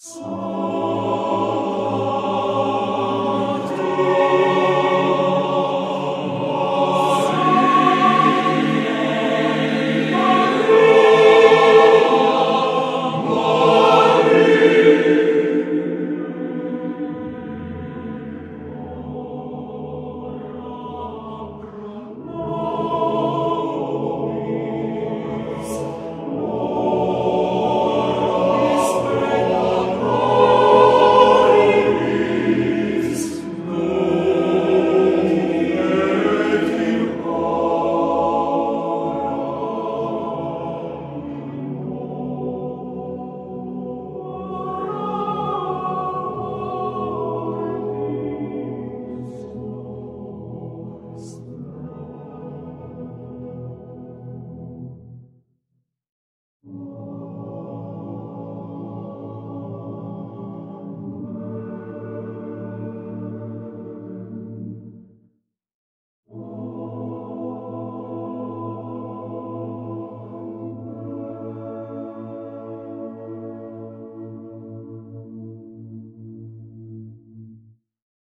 So